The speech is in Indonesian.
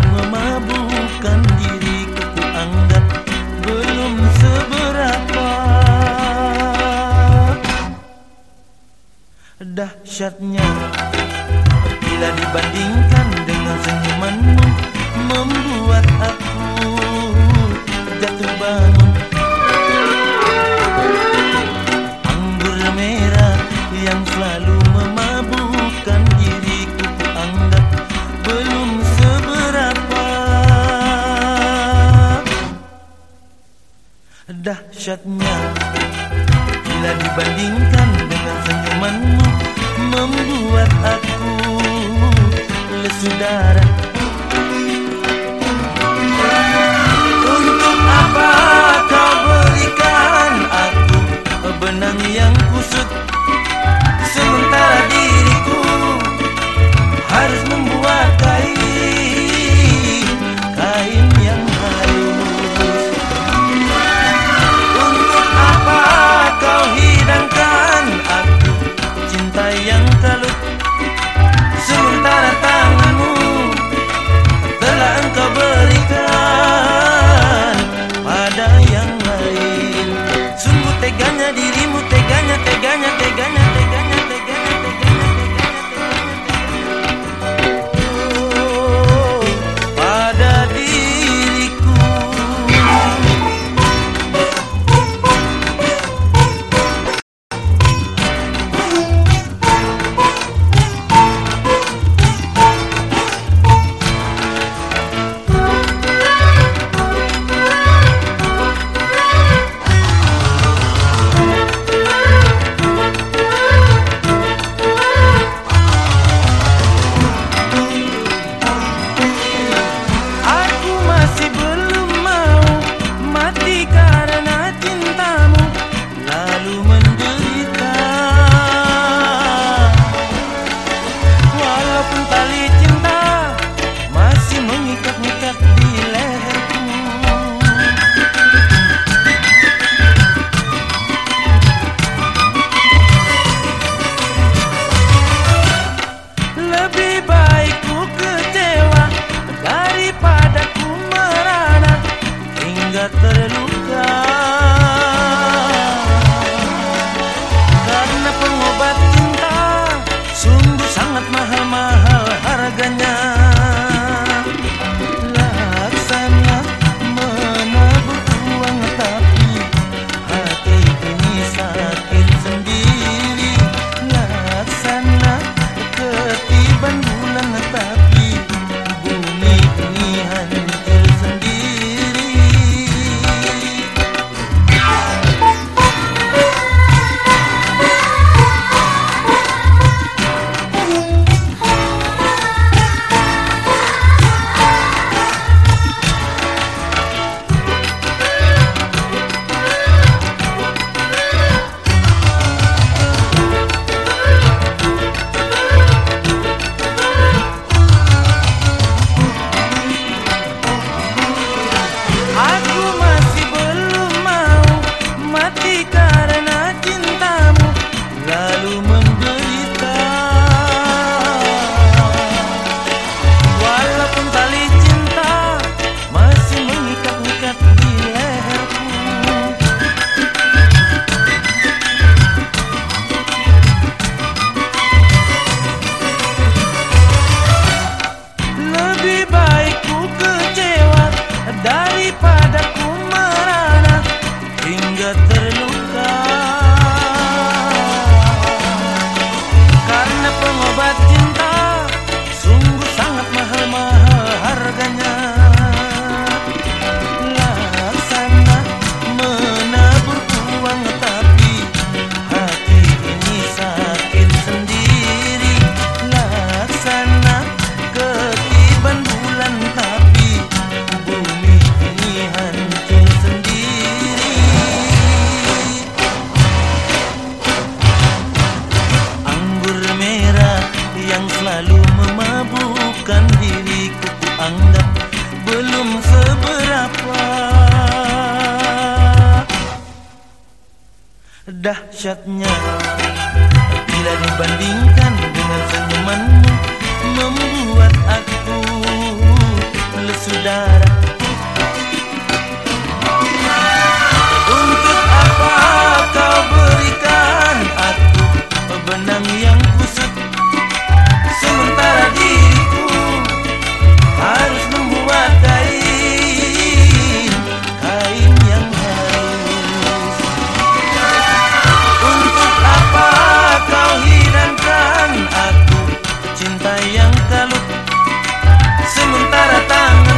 Memabukan diriku ku anggap belum seberapa. Dahsyatnya Bila dibandingkan dengan senyumanmu Membuat aku Jatuh bangun. dahsyatnya Bila dibandingkan dengan senyumanmu Membuat aku lesu darah. Untuk apa kau berikan aku Benang yang kusut? Sementara di dahsyatnya. Bila dibandingkan dengan senyumanmu Membuat aku lesu darah. Sementara tangan